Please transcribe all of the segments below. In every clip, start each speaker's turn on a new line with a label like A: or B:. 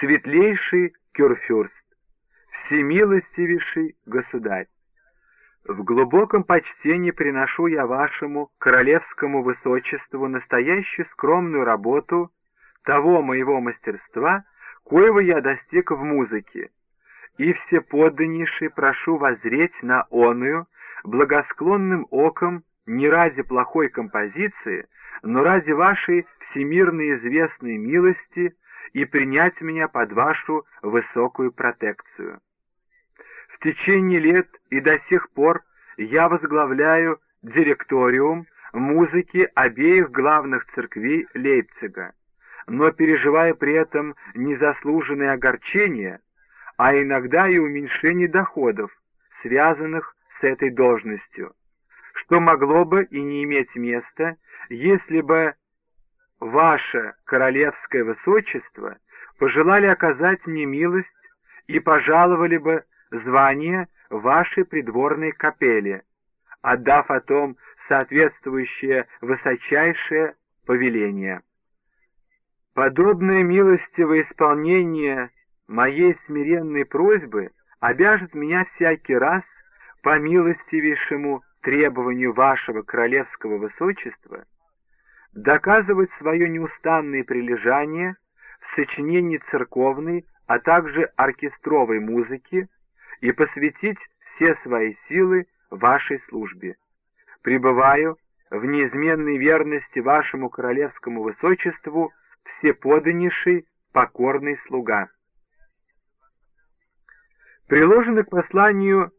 A: светлейший Кюрфюрст, всемилостивейший государь. В глубоком почтении приношу я вашему королевскому высочеству настоящую скромную работу того моего мастерства, коего я достиг в музыке, и всеподданнейший прошу возреть на оную благосклонным оком не ради плохой композиции, но ради вашей всемирно известной милости и принять меня под вашу высокую протекцию. В течение лет и до сих пор я возглавляю директориум музыки обеих главных церквей Лейпцига, но переживая при этом незаслуженные огорчения, а иногда и уменьшение доходов, связанных с этой должностью, что могло бы и не иметь места, если бы ваше королевское высочество пожелали оказать мне милость и пожаловали бы звание вашей придворной капели, отдав о том соответствующее высочайшее повеление. Подобное милостивое исполнение моей смиренной просьбы обяжет меня всякий раз по милостивейшему требованию вашего королевского высочества доказывать свое неустанное прилежание в сочинении церковной, а также оркестровой музыки и посвятить все свои силы вашей службе. Пребываю в неизменной верности вашему королевскому высочеству всеподаннейший покорный слуга. Приложены к посланию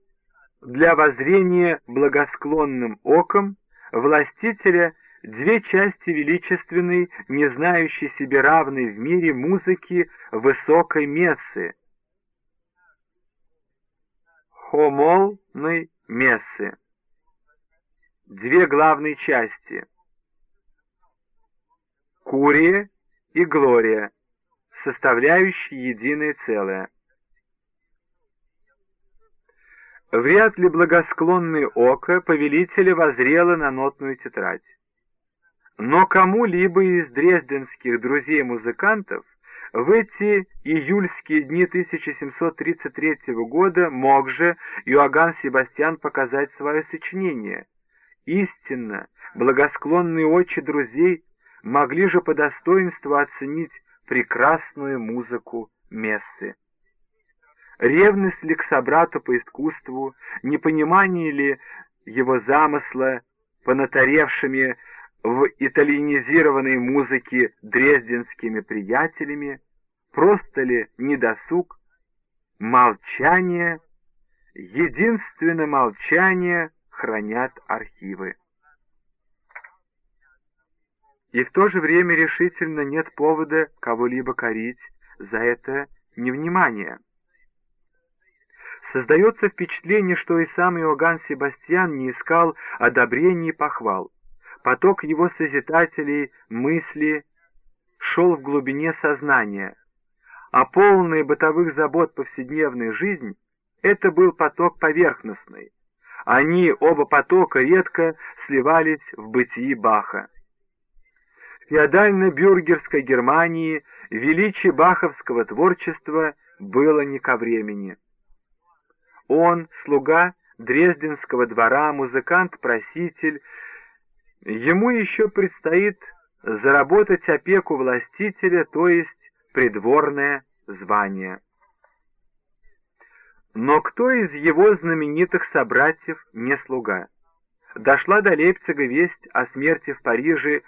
A: для воззрения благосклонным оком властителя две части величественной, не знающей себе равной в мире музыки высокой мессы, хомолной мессы. Две главные части — Курия и Глория, составляющие единое целое. Вряд ли благосклонное око повелителя возрело на нотную тетрадь. Но кому-либо из дрезденских друзей-музыкантов в эти июльские дни 1733 года мог же Иоганн Себастьян показать свое сочинение. Истинно, благосклонные очи друзей могли же по достоинству оценить прекрасную музыку мессы. Ревность ли к собрату по искусству, непонимание ли его замысла понатаревшими в итальянизированной музыке дрезденскими приятелями, просто ли недосуг, молчание, единственно молчание хранят архивы. И в то же время решительно нет повода кого-либо корить за это невнимание. Создается впечатление, что и сам Иоганн Себастьян не искал одобрения и похвал. Поток его созидателей мысли шел в глубине сознания, а полная бытовых забот повседневной жизнь — это был поток поверхностный. Они, оба потока, редко сливались в бытии Баха. В феодально-бюргерской Германии величие баховского творчества было не ко времени. Он, слуга Дрезденского двора, музыкант-проситель, ему еще предстоит заработать опеку властителя, то есть придворное звание. Но кто из его знаменитых собратьев не слуга? Дошла до Лейпцига весть о смерти в Париже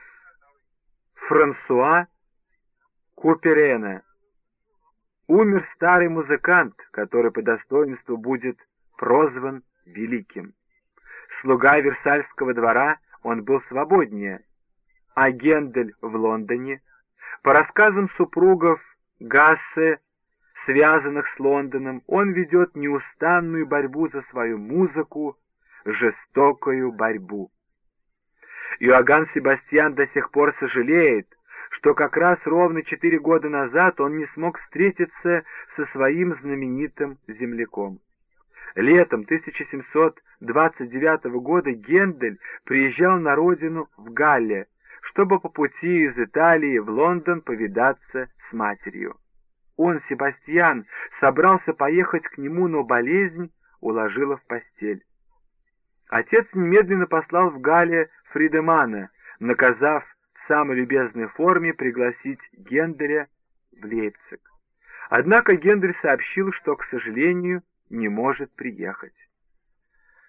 A: Франсуа Куперена. Умер старый музыкант, который по достоинству будет прозван великим. Слуга Версальского двора — он был свободнее, а Гендель в Лондоне, по рассказам супругов Гассе, связанных с Лондоном, он ведет неустанную борьбу за свою музыку, жестокую борьбу. Иоганн Себастьян до сих пор сожалеет, что как раз ровно четыре года назад он не смог встретиться со своим знаменитым земляком. Летом 1729 года Гендель приезжал на родину в Галле, чтобы по пути из Италии в Лондон повидаться с матерью. он, Себастьян, собрался поехать к нему, но болезнь уложила в постель. Отец немедленно послал в Гале Фридемана, наказав в самой любезной форме пригласить Генделя в Лейпциг. Однако Гендель сообщил, что, к сожалению, не может приехать.